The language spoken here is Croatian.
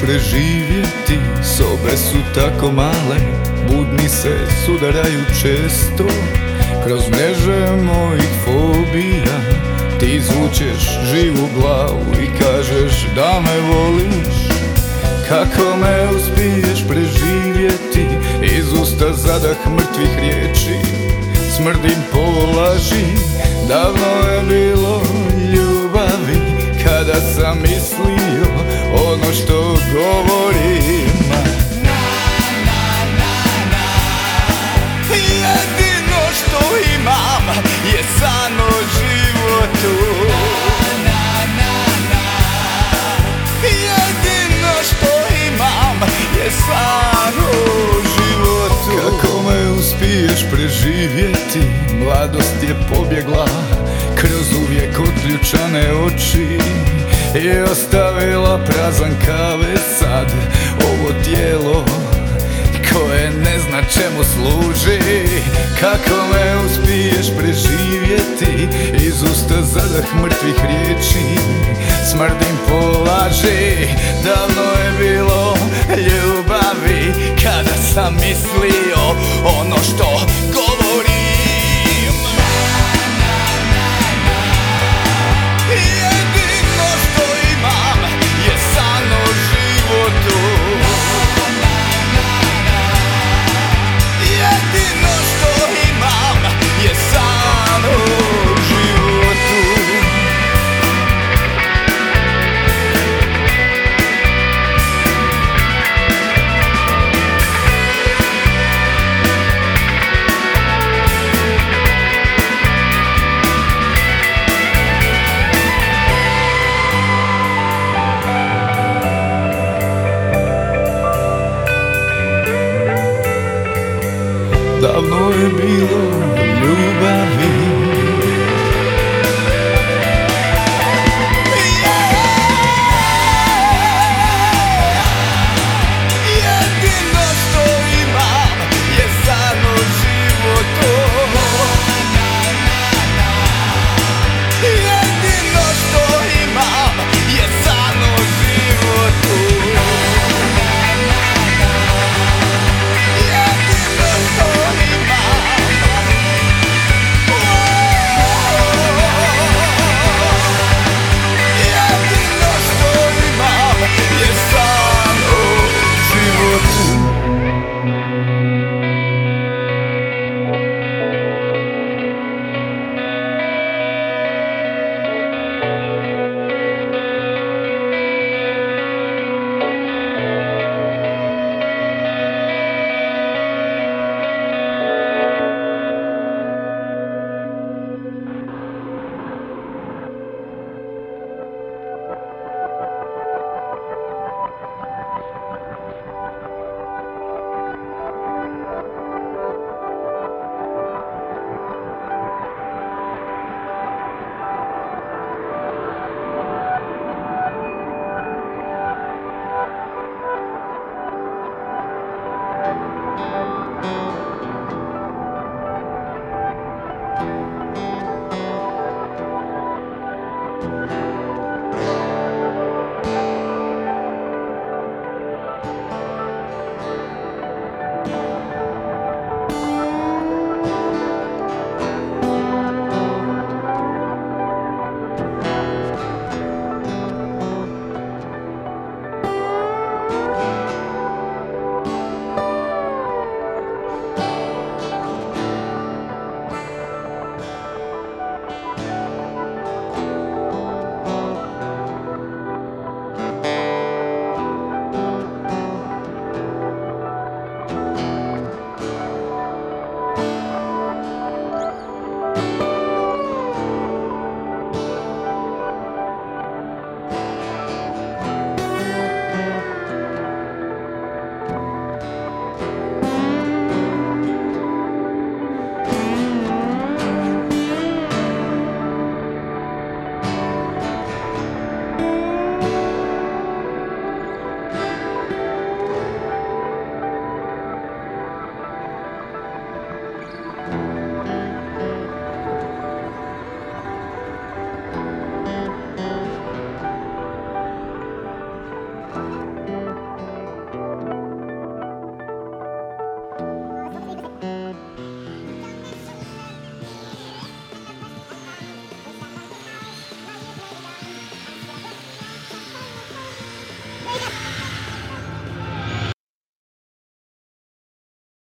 preživjeti? Sobe su tako male, budni se sudaraju često. Kroz mreže mojih fobija Ti zvučeš živu glavu i kažeš da me voliš. Kako me uspiješ preživjeti? Iz usta zadah mrtvih riječi. Smrdim po laži Davno je bilo ljubavi. Kada sam mislio ono što govorim. Jedino što imam je o životu Jedino što imam je preživjeti? Mladost je pobjegla kroz uvijek otključane oči I ostavila prazan kave sad Ovo tijelo koje ne zna čemu služi. Kako me uspiješ preživjeti? Iz usta zadah mrtvih riječi Smrdim po laži. Davno je bilo ljubavi Kada sam mislio ono što